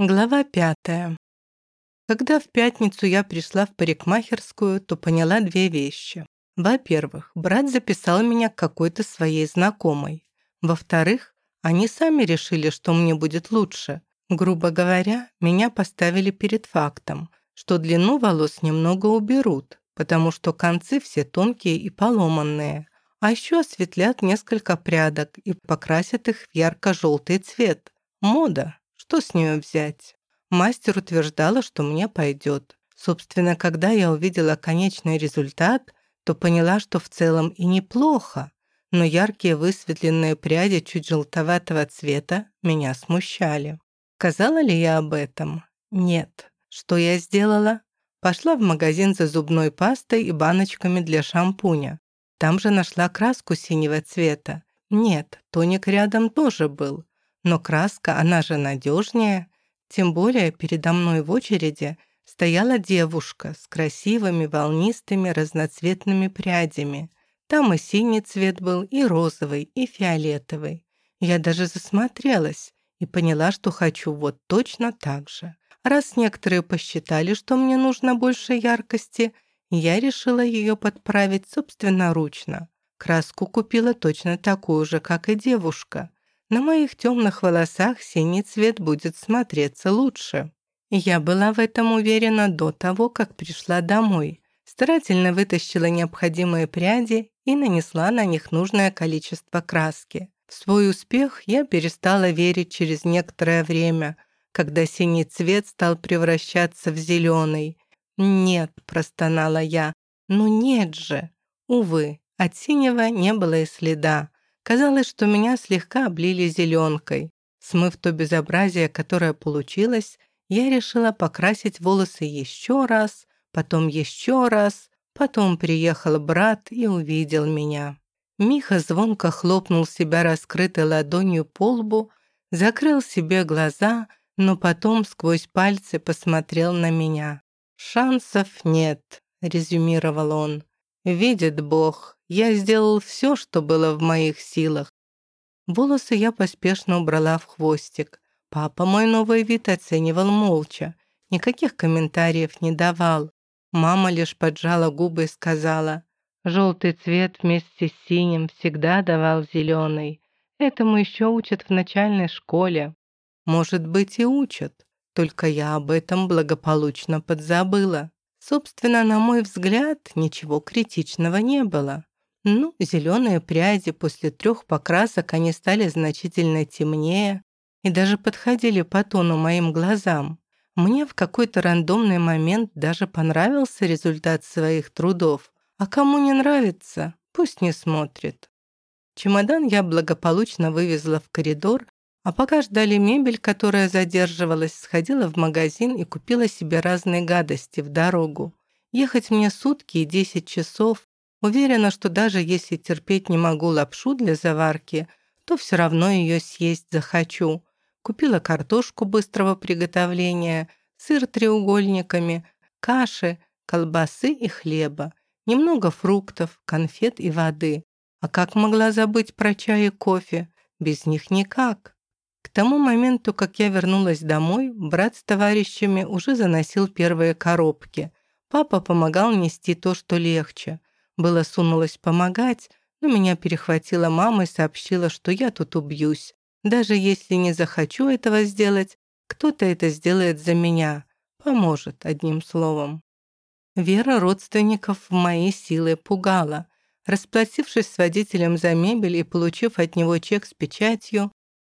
Глава пятая. Когда в пятницу я пришла в парикмахерскую, то поняла две вещи. Во-первых, брат записал меня к какой-то своей знакомой. Во-вторых, они сами решили, что мне будет лучше. Грубо говоря, меня поставили перед фактом, что длину волос немного уберут, потому что концы все тонкие и поломанные, а еще осветлят несколько прядок и покрасят их в ярко-желтый цвет. Мода, что с нее взять? Мастер утверждала, что мне пойдет. Собственно, когда я увидела конечный результат, то поняла, что в целом и неплохо, но яркие высветленные пряди чуть желтоватого цвета меня смущали. Сказала ли я об этом? Нет. Что я сделала? Пошла в магазин за зубной пастой и баночками для шампуня. Там же нашла краску синего цвета. Нет, тоник рядом тоже был. Но краска, она же надежнее. Тем более передо мной в очереди стояла девушка с красивыми волнистыми разноцветными прядями. Там и синий цвет был, и розовый, и фиолетовый. Я даже засмотрелась и поняла, что хочу вот точно так же. Раз некоторые посчитали, что мне нужно больше яркости, я решила ее подправить собственноручно. Краску купила точно такую же, как и девушка. На моих темных волосах синий цвет будет смотреться лучше. Я была в этом уверена до того, как пришла домой. Старательно вытащила необходимые пряди и нанесла на них нужное количество краски. В свой успех я перестала верить через некоторое время, когда синий цвет стал превращаться в зеленый. «Нет», – простонала я, – «ну нет же». Увы, от синего не было и следа. Казалось, что меня слегка облили зеленкой. Смыв то безобразие, которое получилось, я решила покрасить волосы еще раз, потом еще раз, потом приехал брат и увидел меня. Миха звонко хлопнул себя раскрытой ладонью по лбу, закрыл себе глаза, но потом сквозь пальцы посмотрел на меня. «Шансов нет», — резюмировал он. «Видит Бог, я сделал все, что было в моих силах. Волосы я поспешно убрала в хвостик. Папа мой новый вид оценивал молча. Никаких комментариев не давал. Мама лишь поджала губы и сказала, «Желтый цвет вместе с синим всегда давал зеленый. Этому еще учат в начальной школе. Может быть, и учат. Только я об этом благополучно подзабыла. Собственно, на мой взгляд, ничего критичного не было. Ну, зеленые пряди после трех покрасок они стали значительно темнее и даже подходили по тону моим глазам. Мне в какой-то рандомный момент даже понравился результат своих трудов. А кому не нравится, пусть не смотрит. Чемодан я благополучно вывезла в коридор, а пока ждали мебель, которая задерживалась, сходила в магазин и купила себе разные гадости в дорогу. Ехать мне сутки и 10 часов, Уверена, что даже если терпеть не могу лапшу для заварки, то все равно ее съесть захочу. Купила картошку быстрого приготовления, сыр треугольниками, каши, колбасы и хлеба, немного фруктов, конфет и воды. А как могла забыть про чай и кофе? Без них никак. К тому моменту, как я вернулась домой, брат с товарищами уже заносил первые коробки. Папа помогал нести то, что легче. Было сунулась помогать, но меня перехватила мама и сообщила, что я тут убьюсь. Даже если не захочу этого сделать, кто-то это сделает за меня. Поможет, одним словом. Вера родственников в мои силы пугала. Расплатившись с водителем за мебель и получив от него чек с печатью,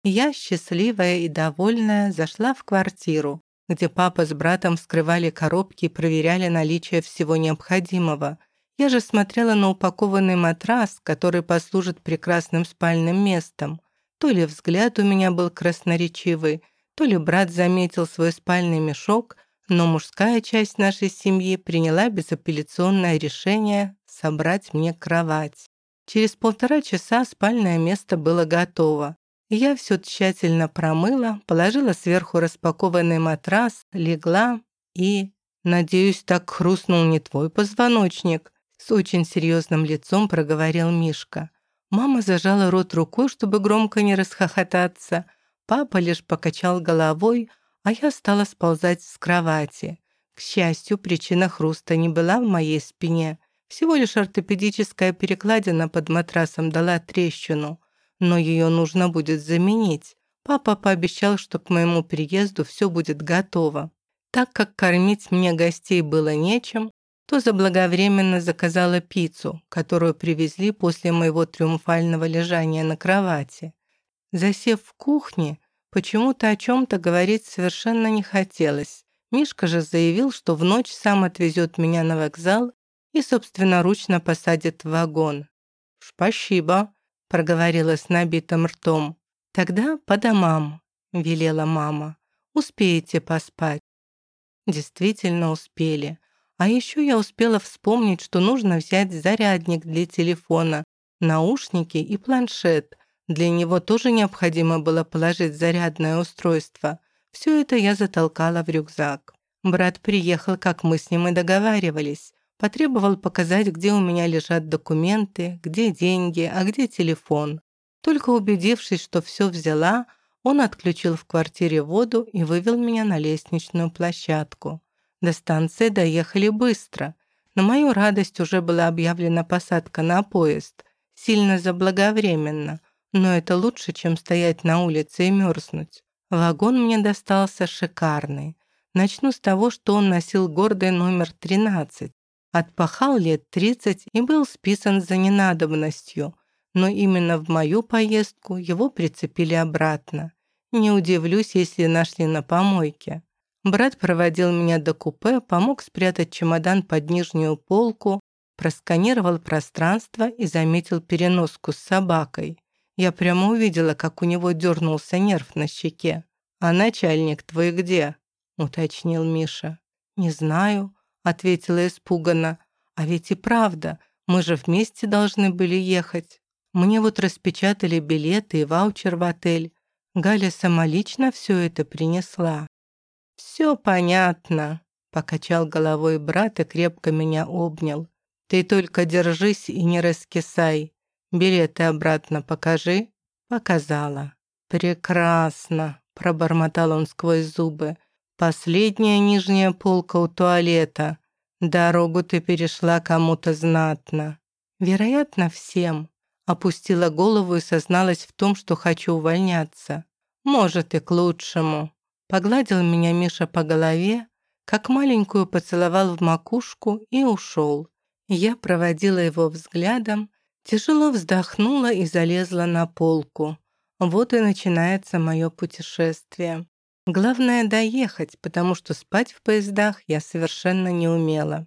я, счастливая и довольная, зашла в квартиру, где папа с братом вскрывали коробки и проверяли наличие всего необходимого. Я же смотрела на упакованный матрас, который послужит прекрасным спальным местом. То ли взгляд у меня был красноречивый, то ли брат заметил свой спальный мешок, но мужская часть нашей семьи приняла безапелляционное решение собрать мне кровать. Через полтора часа спальное место было готово. Я все тщательно промыла, положила сверху распакованный матрас, легла и... Надеюсь, так хрустнул не твой позвоночник. С очень серьезным лицом проговорил Мишка. Мама зажала рот рукой, чтобы громко не расхохотаться. Папа лишь покачал головой, а я стала сползать с кровати. К счастью, причина хруста не была в моей спине. Всего лишь ортопедическая перекладина под матрасом дала трещину, но ее нужно будет заменить. Папа пообещал, что к моему приезду все будет готово. Так как кормить мне гостей было нечем, то заблаговременно заказала пиццу, которую привезли после моего триумфального лежания на кровати. Засев в кухне, почему-то о чем-то говорить совершенно не хотелось. Мишка же заявил, что в ночь сам отвезет меня на вокзал и собственноручно посадит в вагон. «Спасибо», — проговорила с набитым ртом. «Тогда по домам», — велела мама. «Успеете поспать». Действительно успели. А еще я успела вспомнить, что нужно взять зарядник для телефона, наушники и планшет. Для него тоже необходимо было положить зарядное устройство. Все это я затолкала в рюкзак. Брат приехал, как мы с ним и договаривались. Потребовал показать, где у меня лежат документы, где деньги, а где телефон. Только убедившись, что все взяла, он отключил в квартире воду и вывел меня на лестничную площадку. До станции доехали быстро. На мою радость уже была объявлена посадка на поезд. Сильно заблаговременно, но это лучше, чем стоять на улице и мерзнуть. Вагон мне достался шикарный. Начну с того, что он носил гордый номер 13. Отпахал лет 30 и был списан за ненадобностью, но именно в мою поездку его прицепили обратно. Не удивлюсь, если нашли на помойке. Брат проводил меня до купе, помог спрятать чемодан под нижнюю полку, просканировал пространство и заметил переноску с собакой. Я прямо увидела, как у него дернулся нерв на щеке. «А начальник твой где?» — уточнил Миша. «Не знаю», ответила испуганно. «А ведь и правда, мы же вместе должны были ехать. Мне вот распечатали билеты и ваучер в отель. Галя самолично все это принесла». «Все понятно», — покачал головой брат и крепко меня обнял. «Ты только держись и не раскисай. Билеты обратно покажи». Показала. «Прекрасно», — пробормотал он сквозь зубы. Последняя нижняя полка у туалета. Дорогу ты перешла кому-то знатно. Вероятно, всем. Опустила голову и созналась в том, что хочу увольняться. Может, и к лучшему. Погладил меня Миша по голове, как маленькую поцеловал в макушку и ушел. Я проводила его взглядом, тяжело вздохнула и залезла на полку. Вот и начинается мое путешествие. Главное доехать, потому что спать в поездах я совершенно не умела.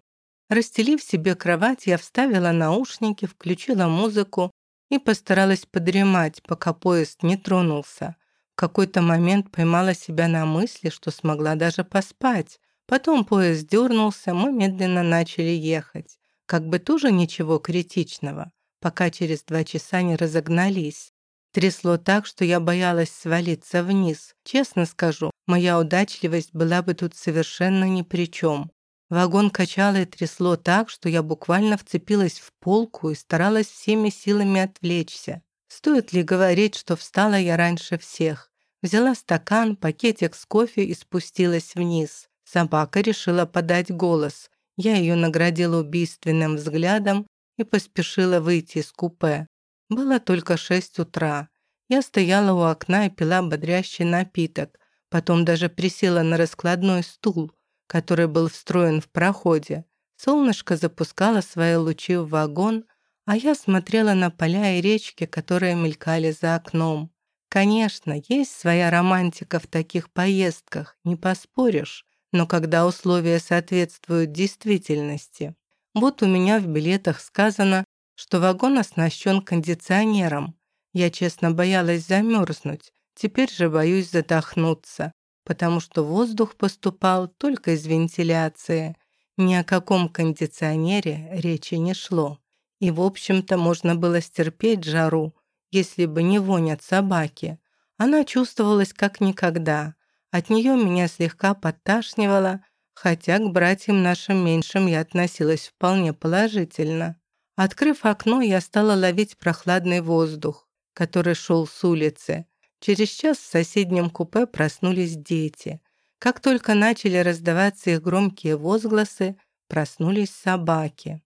Расстелив себе кровать, я вставила наушники, включила музыку и постаралась подремать, пока поезд не тронулся. В какой-то момент поймала себя на мысли, что смогла даже поспать. Потом поезд дернулся, мы медленно начали ехать. Как бы тоже ничего критичного, пока через два часа не разогнались. Трясло так, что я боялась свалиться вниз. Честно скажу, моя удачливость была бы тут совершенно ни при чем. Вагон качало и трясло так, что я буквально вцепилась в полку и старалась всеми силами отвлечься. Стоит ли говорить, что встала я раньше всех? Взяла стакан, пакетик с кофе и спустилась вниз. Собака решила подать голос. Я ее наградила убийственным взглядом и поспешила выйти из купе. Было только шесть утра. Я стояла у окна и пила бодрящий напиток. Потом даже присела на раскладной стул, который был встроен в проходе. Солнышко запускало свои лучи в вагон, а я смотрела на поля и речки, которые мелькали за окном. Конечно, есть своя романтика в таких поездках, не поспоришь, но когда условия соответствуют действительности. Вот у меня в билетах сказано, что вагон оснащен кондиционером. Я честно боялась замерзнуть, теперь же боюсь задохнуться, потому что воздух поступал только из вентиляции. Ни о каком кондиционере речи не шло. И, в общем-то, можно было стерпеть жару, если бы не вонь собаки. Она чувствовалась как никогда. От нее меня слегка подташнивало, хотя к братьям нашим меньшим я относилась вполне положительно. Открыв окно, я стала ловить прохладный воздух, который шел с улицы. Через час в соседнем купе проснулись дети. Как только начали раздаваться их громкие возгласы, проснулись собаки.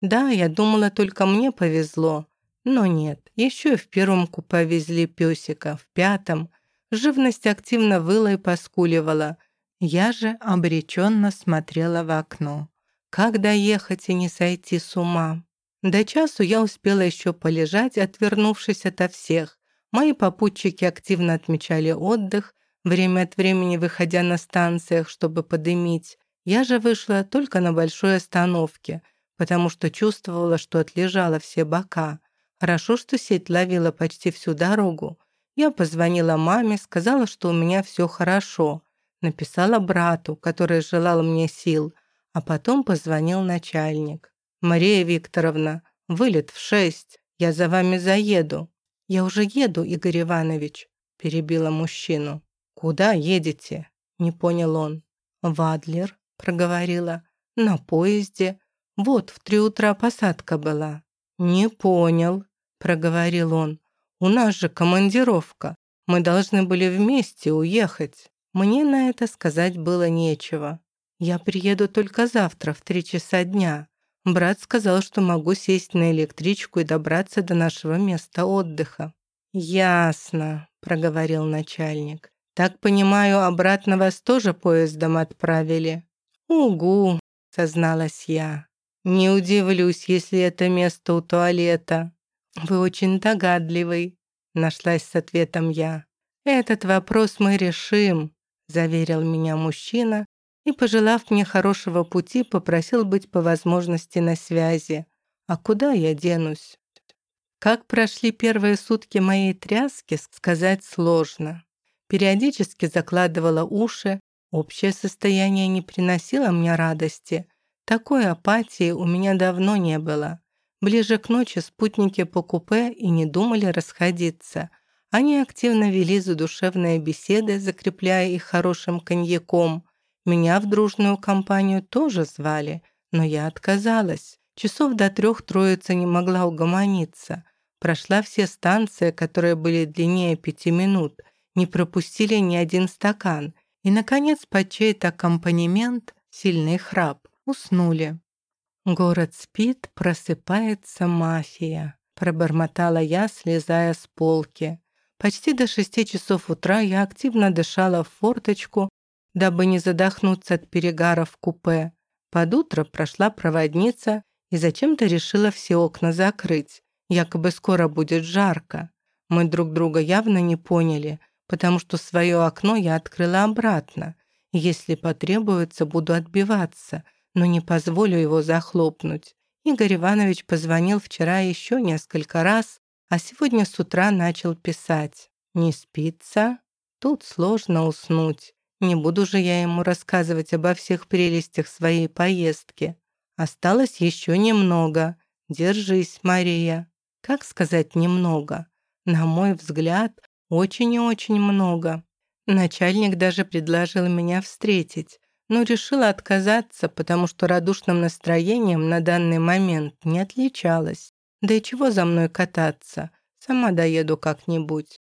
Да, я думала, только мне повезло, но нет, еще и в первом купе везли песика, в пятом. Живность активно выла и поскуливала. Я же обреченно смотрела в окно. Как доехать и не сойти с ума? До часу я успела еще полежать, отвернувшись ото всех. Мои попутчики активно отмечали отдых, время от времени выходя на станциях, чтобы подымить. Я же вышла только на большой остановке, потому что чувствовала, что отлежала все бока. Хорошо, что сеть ловила почти всю дорогу. Я позвонила маме, сказала, что у меня все хорошо. Написала брату, который желал мне сил, а потом позвонил начальник. «Мария Викторовна, вылет в шесть. Я за вами заеду». «Я уже еду, Игорь Иванович», — перебила мужчину. «Куда едете?» — не понял он. «В Адлер», — проговорила. «На поезде. Вот в три утра посадка была». «Не понял», проговорил он. «У нас же командировка. Мы должны были вместе уехать». Мне на это сказать было нечего. Я приеду только завтра в три часа дня. Брат сказал, что могу сесть на электричку и добраться до нашего места отдыха. «Ясно», — проговорил начальник. «Так понимаю, обратно вас тоже поездом отправили?» «Угу», — созналась я. «Не удивлюсь, если это место у туалета. «Вы очень догадливый», — нашлась с ответом я. «Этот вопрос мы решим», — заверил меня мужчина и, пожелав мне хорошего пути, попросил быть по возможности на связи. А куда я денусь? Как прошли первые сутки моей тряски, сказать сложно. Периодически закладывала уши, общее состояние не приносило мне радости. Такой апатии у меня давно не было. Ближе к ночи спутники по купе и не думали расходиться. Они активно вели задушевные беседы, закрепляя их хорошим коньяком. Меня в дружную компанию тоже звали, но я отказалась. Часов до трех троица не могла угомониться. Прошла все станции, которые были длиннее пяти минут, не пропустили ни один стакан. И, наконец, под чей-то аккомпанемент, сильный храп, уснули. «Город спит, просыпается мафия», — пробормотала я, слезая с полки. Почти до шести часов утра я активно дышала в форточку, дабы не задохнуться от перегара в купе. Под утро прошла проводница и зачем-то решила все окна закрыть. Якобы скоро будет жарко. Мы друг друга явно не поняли, потому что свое окно я открыла обратно. Если потребуется, буду отбиваться — но не позволю его захлопнуть. Игорь Иванович позвонил вчера еще несколько раз, а сегодня с утра начал писать. «Не спится? Тут сложно уснуть. Не буду же я ему рассказывать обо всех прелестях своей поездки. Осталось еще немного. Держись, Мария. Как сказать «немного»? На мой взгляд, очень и очень много. Начальник даже предложил меня встретить но решила отказаться, потому что радушным настроением на данный момент не отличалась. Да и чего за мной кататься? Сама доеду как-нибудь.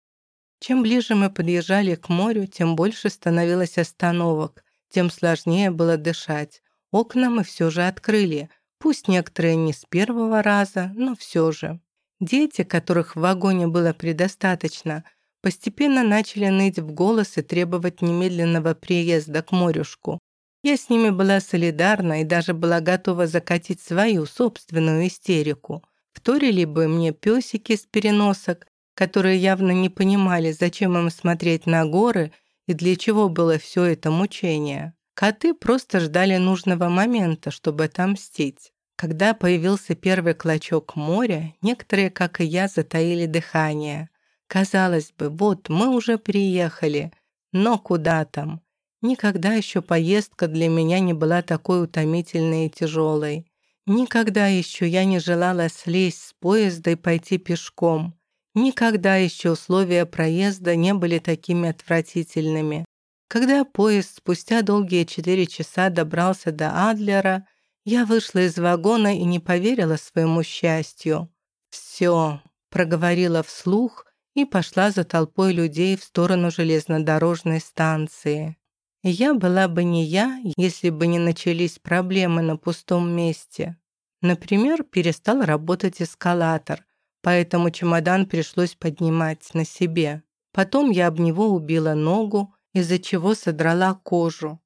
Чем ближе мы подъезжали к морю, тем больше становилось остановок, тем сложнее было дышать. Окна мы все же открыли, пусть некоторые не с первого раза, но все же. Дети, которых в вагоне было предостаточно, постепенно начали ныть в голос и требовать немедленного приезда к морюшку. Я с ними была солидарна и даже была готова закатить свою собственную истерику. Вторили бы мне песики с переносок, которые явно не понимали, зачем им смотреть на горы и для чего было все это мучение. Коты просто ждали нужного момента, чтобы отомстить. Когда появился первый клочок моря, некоторые, как и я, затаили дыхание. Казалось бы, вот мы уже приехали, но куда там? Никогда еще поездка для меня не была такой утомительной и тяжелой. Никогда еще я не желала слезть с поезда и пойти пешком. Никогда еще условия проезда не были такими отвратительными. Когда поезд спустя долгие четыре часа добрался до Адлера, я вышла из вагона и не поверила своему счастью. «Все», — проговорила вслух и пошла за толпой людей в сторону железнодорожной станции. Я была бы не я, если бы не начались проблемы на пустом месте. Например, перестал работать эскалатор, поэтому чемодан пришлось поднимать на себе. Потом я об него убила ногу, из-за чего содрала кожу.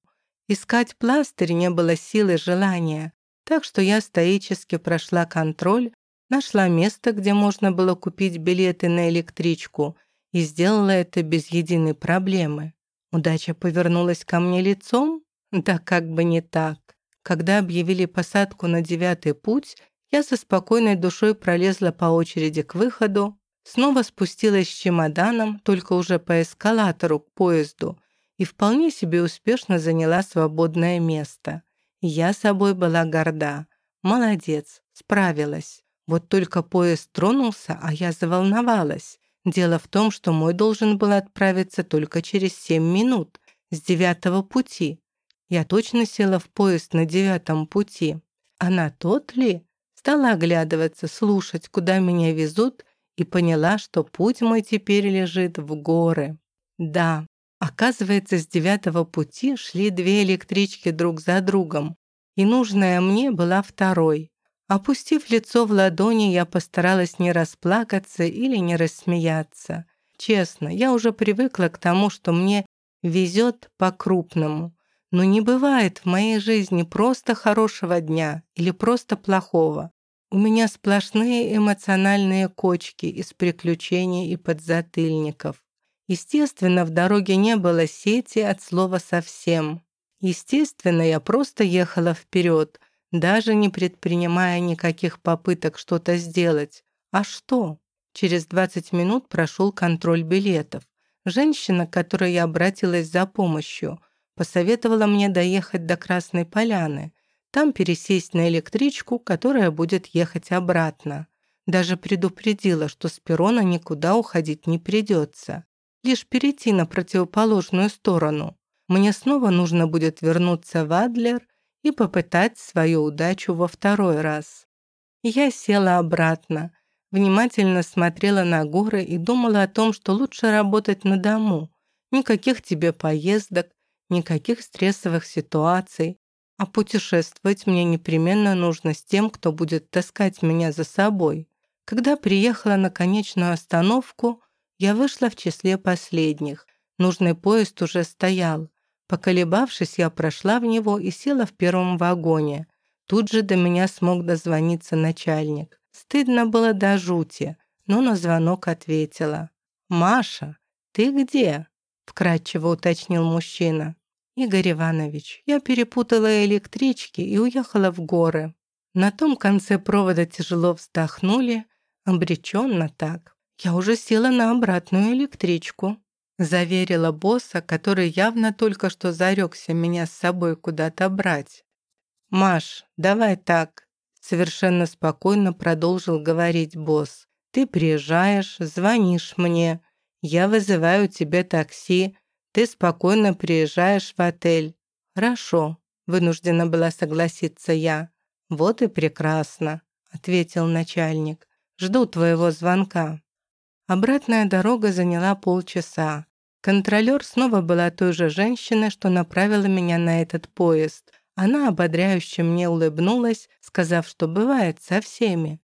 Искать пластырь не было силы желания, так что я стоически прошла контроль, нашла место, где можно было купить билеты на электричку и сделала это без единой проблемы. Удача повернулась ко мне лицом? Да как бы не так. Когда объявили посадку на девятый путь, я со спокойной душой пролезла по очереди к выходу, снова спустилась с чемоданом, только уже по эскалатору к поезду, и вполне себе успешно заняла свободное место. Я собой была горда. Молодец, справилась. Вот только поезд тронулся, а я заволновалась. Дело в том, что мой должен был отправиться только через семь минут, с девятого пути. Я точно села в поезд на девятом пути. А на тот ли? Стала оглядываться, слушать, куда меня везут, и поняла, что путь мой теперь лежит в горы. Да, оказывается, с девятого пути шли две электрички друг за другом, и нужная мне была второй. Опустив лицо в ладони, я постаралась не расплакаться или не рассмеяться. Честно, я уже привыкла к тому, что мне везет по-крупному. Но не бывает в моей жизни просто хорошего дня или просто плохого. У меня сплошные эмоциональные кочки из приключений и подзатыльников. Естественно, в дороге не было сети от слова совсем. Естественно, я просто ехала вперед, даже не предпринимая никаких попыток что-то сделать. А что? Через 20 минут прошел контроль билетов. Женщина, к которой я обратилась за помощью, посоветовала мне доехать до Красной Поляны, там пересесть на электричку, которая будет ехать обратно. Даже предупредила, что с перрона никуда уходить не придется. Лишь перейти на противоположную сторону. Мне снова нужно будет вернуться в Адлер и попытать свою удачу во второй раз. Я села обратно, внимательно смотрела на горы и думала о том, что лучше работать на дому. Никаких тебе поездок, никаких стрессовых ситуаций, а путешествовать мне непременно нужно с тем, кто будет таскать меня за собой. Когда приехала на конечную остановку, я вышла в числе последних. Нужный поезд уже стоял. Поколебавшись, я прошла в него и села в первом вагоне. Тут же до меня смог дозвониться начальник. Стыдно было до жути, но на звонок ответила. «Маша, ты где?» – вкратчиво уточнил мужчина. «Игорь Иванович, я перепутала электрички и уехала в горы». На том конце провода тяжело вздохнули, обреченно так. Я уже села на обратную электричку. Заверила босса, который явно только что зарекся меня с собой куда-то брать. «Маш, давай так», — совершенно спокойно продолжил говорить босс. «Ты приезжаешь, звонишь мне, я вызываю тебе такси, ты спокойно приезжаешь в отель». «Хорошо», — вынуждена была согласиться я. «Вот и прекрасно», — ответил начальник. «Жду твоего звонка». Обратная дорога заняла полчаса. Контролер снова была той же женщиной, что направила меня на этот поезд. Она ободряюще мне улыбнулась, сказав, что бывает со всеми.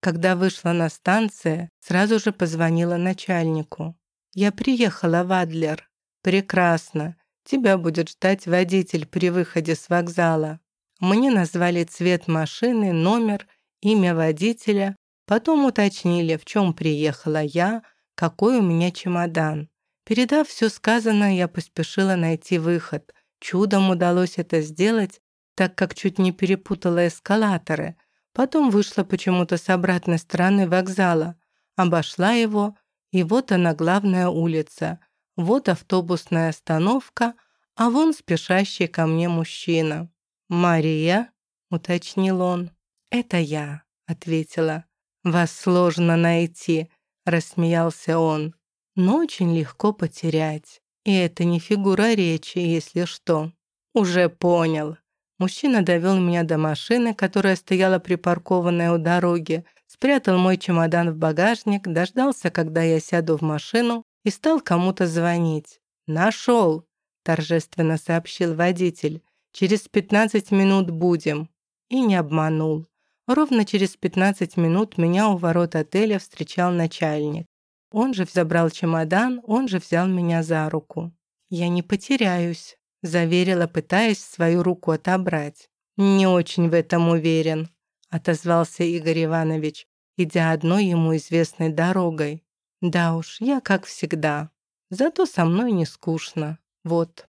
Когда вышла на станцию, сразу же позвонила начальнику. «Я приехала в Адлер. Прекрасно. Тебя будет ждать водитель при выходе с вокзала». Мне назвали цвет машины, номер, имя водителя, потом уточнили, в чем приехала я, какой у меня чемодан. Передав все сказанное, я поспешила найти выход. Чудом удалось это сделать, так как чуть не перепутала эскалаторы. Потом вышла почему-то с обратной стороны вокзала, обошла его, и вот она главная улица. Вот автобусная остановка, а вон спешащий ко мне мужчина. «Мария?» — уточнил он. «Это я», — ответила. «Вас сложно найти», — рассмеялся он но очень легко потерять. И это не фигура речи, если что. Уже понял. Мужчина довел меня до машины, которая стояла припаркованная у дороги, спрятал мой чемодан в багажник, дождался, когда я сяду в машину и стал кому-то звонить. Нашел. торжественно сообщил водитель. «Через 15 минут будем». И не обманул. Ровно через 15 минут меня у ворот отеля встречал начальник. Он же забрал чемодан, он же взял меня за руку. «Я не потеряюсь», — заверила, пытаясь свою руку отобрать. «Не очень в этом уверен», — отозвался Игорь Иванович, идя одной ему известной дорогой. «Да уж, я как всегда. Зато со мной не скучно. Вот».